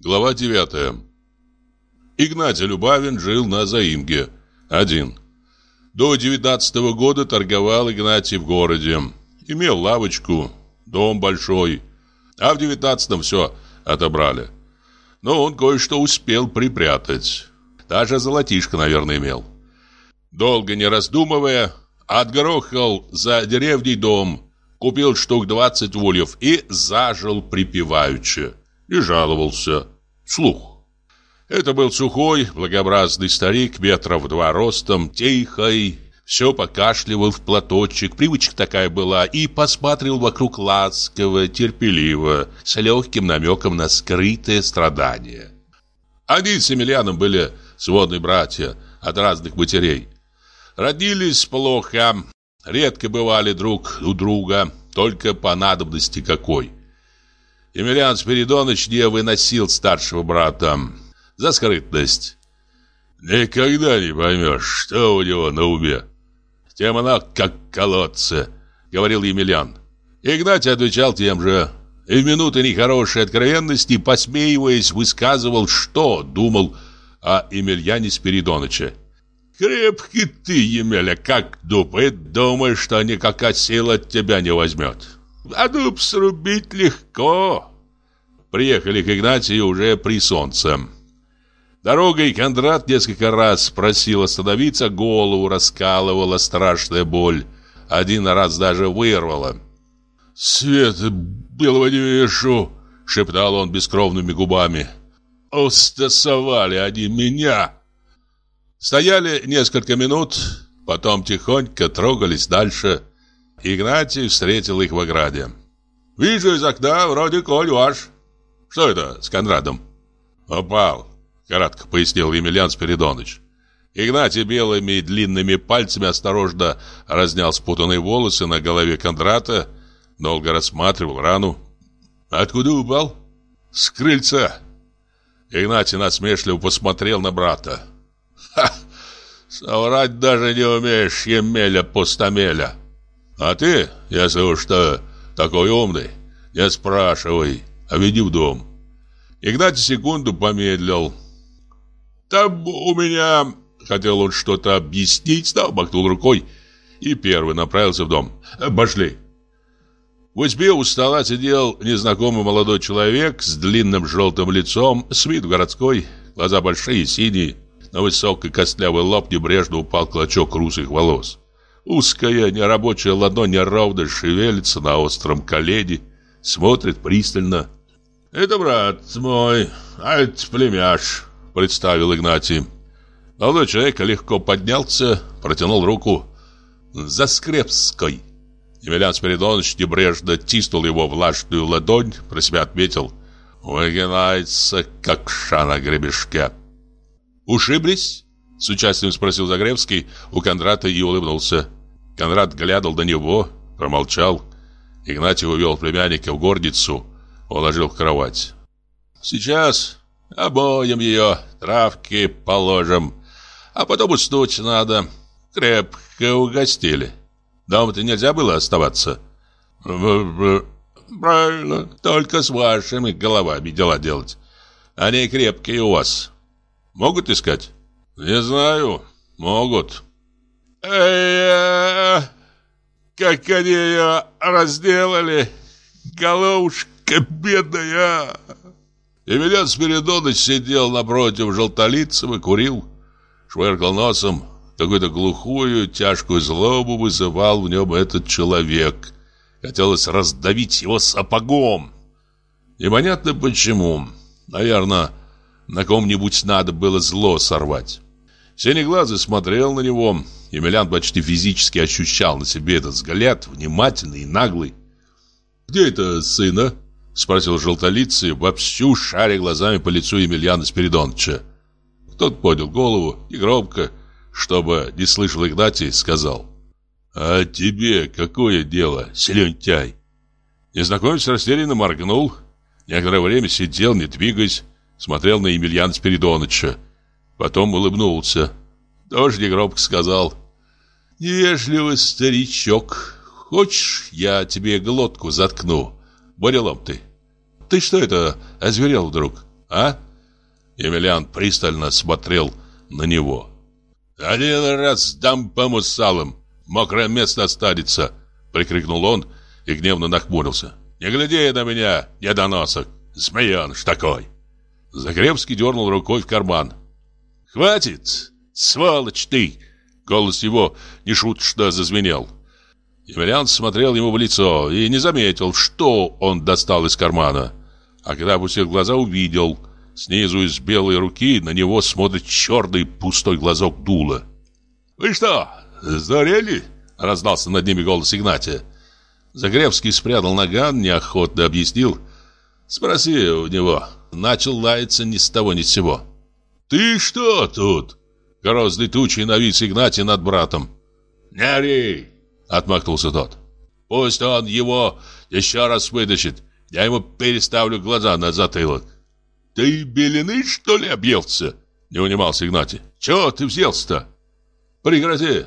Глава 9 Игнатий Любавин жил на Заимге, один. До 19 -го года торговал Игнатий в городе. Имел лавочку, дом большой. А в 19-м все отобрали. Но он кое-что успел припрятать. Даже золотишко, наверное, имел. Долго не раздумывая, отгрохал за деревней дом, купил штук 20 ульев и зажил припеваючи и жаловался. Слух. Это был сухой, благообразный старик, метров два ростом, тихой, все покашливал в платочек, привычка такая была, и посматривал вокруг ласково, терпеливо, с легким намеком на скрытое страдание. Они с Емельяном были сводные братья от разных матерей. Родились плохо, редко бывали друг у друга, только по надобности какой. Емельян Спиридоныч не выносил старшего брата за скрытность. «Никогда не поймешь, что у него на уме. Темно, как колодцы», — говорил Емельян. Игнатий отвечал тем же. И в минуты нехорошей откровенности, посмеиваясь, высказывал, что думал о Емельяне Спиридоныче. «Крепкий ты, Емеля, как дуб, и думаешь, что никакая сила тебя не возьмет. А дуб срубить легко. Приехали к Игнатию уже при солнце. Дорогой Кондрат несколько раз просил остановиться, голову раскалывала страшная боль. Один раз даже вырвала. «Света белого не вижу!» — шептал он бескровными губами. «Устасовали они меня!» Стояли несколько минут, потом тихонько трогались дальше. Игнатий встретил их в ограде. «Вижу из окна, вроде конь ваш. Что это с Конрадом?» «Упал», — кратко пояснил Емельян Спиридоныч. Игнатий белыми длинными пальцами осторожно разнял спутанные волосы на голове Кондрата, долго рассматривал рану. «Откуда упал?» «С крыльца». Игнатий насмешливо посмотрел на брата. «Ха! Соврать даже не умеешь, Емеля Пустомеля!» А ты, если уж что такой умный, не спрашивай, а веди в дом. Игнатий секунду помедлил. Там у меня... Хотел он что-то объяснить, но махнул рукой и первый направился в дом. Пошли. В избе у стола сидел незнакомый молодой человек с длинным желтым лицом, с виду городской, глаза большие, синие, на высокий костлявый лоб небрежно упал клочок русых волос. Узкая, нерабочая ладонь неровно шевелится на остром колене, смотрит пристально. «Это брат мой, а это племяш», — представил Игнатий. Молодой человек легко поднялся, протянул руку. «За Скрепской». Емельян Спиридонович небрежно тиснул его влажную ладонь, про себя отметил. «Выгинается, как ша на гребешке». «Ушиблись?» — с участием спросил Загребский у Кондрата и улыбнулся. Конрад глядел на него, промолчал. Игнатий увел племянника в горницу, уложил в кровать. «Сейчас обоим ее, травки положим, а потом уснуть надо. Крепко угостили. Дома-то нельзя было оставаться». «Правильно, только с вашими головами дела делать. Они крепкие у вас. Могут искать?» «Не знаю, могут». Как они ее разделали, головушка бедная. Емельян Спиридоныч сидел напротив желтолицего и курил, швыркал носом. Какую-то глухую, тяжкую злобу вызывал в нем этот человек. Хотелось раздавить его сапогом. Непонятно почему. Наверное, на ком-нибудь надо было зло сорвать. Синеглазый смотрел на него, Емельян почти физически ощущал на себе этот взгляд, внимательный и наглый. «Где это сына?» — спросил желтолицый, вовсю шаря глазами по лицу Емельяна Спиридоновича. Тот поднял голову и громко, чтобы не слышал Игнатий, сказал. «А тебе какое дело, селентяй?» Незнакомец растерянно моргнул. Некоторое время сидел, не двигаясь, смотрел на Емельяна Спиридоновича. Потом улыбнулся. Тоже негромко сказал. «Невежливый старичок, хочешь, я тебе глотку заткну? Бурелом ты. Ты что это, озверел вдруг? а?» Емельян пристально смотрел на него. «Один раз дам по мусалам, мокрое место останется!» Прикрикнул он и гневно нахмурился. «Не гляди на меня, недоносок! Змееныш такой!» Загребский дернул рукой в карман. «Хватит! Сволочь ты!» Голос его нешуточно зазвенел. Емельян смотрел ему в лицо и не заметил, что он достал из кармана. А когда опустил глаза, увидел. Снизу из белой руки на него смотрит черный пустой глазок дула. «Вы что, сдурели?» — раздался над ними голос Игнатия. Загребский спрятал наган, неохотно объяснил. «Спроси у него». Начал лаяться ни с того ни с сего. «Ты что тут?» Грозный тучей навис Игнатий над братом. «Не ори!» — отмахнулся тот. «Пусть он его еще раз вытащит. Я ему переставлю глаза на затылок». «Ты белины, что ли, объелся?» — не унимался Игнатий. «Чего ты взялся-то?» «Прекрати!»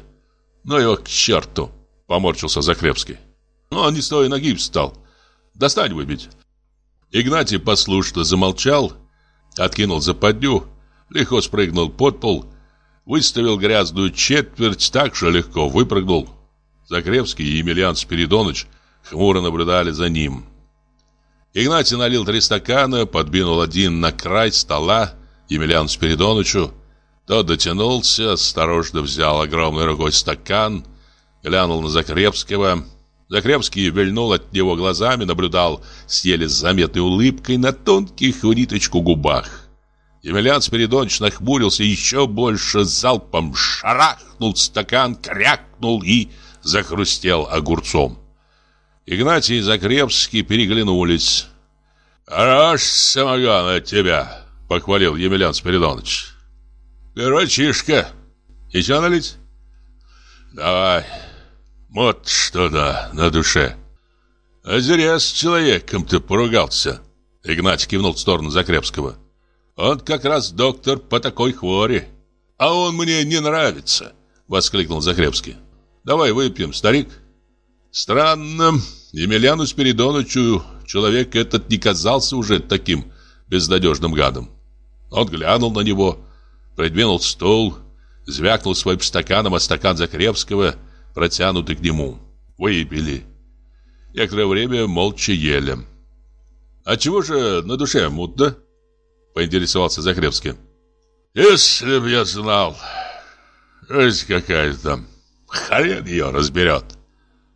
«Ну его к черту!» — поморщился Закрепский. «Ну, он не с той ноги встал. Достань выбить!» Игнатий послушно замолчал, откинул западню, легко спрыгнул под пол, выставил грязную четверть, так же легко выпрыгнул. Закревский и Емельян Спиридоныч хмуро наблюдали за ним. Игнатий налил три стакана, подвинул один на край стола Емельяну Спиридонычу. Тот дотянулся, осторожно взял огромной рукой стакан, глянул на Закрепского. Закрепский вильнул от него глазами, наблюдал с еле заметной улыбкой на тонких в губах. Емельян Спиридонович нахмурился еще больше, залпом шарахнул стакан, крякнул и захрустел огурцом. Игнатий и Закрепский переглянулись. «Хорош самогон от тебя!» — похвалил Емельян Спиридонович. «Пирочишка! Еще налить?» «Давай, вот что-то на душе». «А зря с человеком ты поругался!» Игнатий кивнул в сторону Закрепского. «Он как раз доктор по такой хвори. А он мне не нравится!» — воскликнул Закрепский. Давай выпьем, старик. Странно, Емельяну Спиридоновичу человек этот не казался уже таким безнадежным гадом. Он глянул на него, придвинул стол, звякнул своим стаканом, а стакан Закревского, протянутый к нему. Выпили. Некоторое время молча ели. «А чего же на душе мутно?» — поинтересовался Закревский. «Если б я знал, жизнь какая-то...» Хрен ее разберет.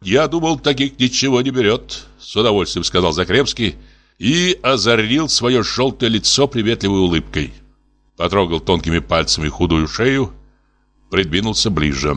Я думал, таких ничего не берет, с удовольствием сказал Закрепский и озарил свое желтое лицо приветливой улыбкой. Потрогал тонкими пальцами худую шею, придвинулся ближе.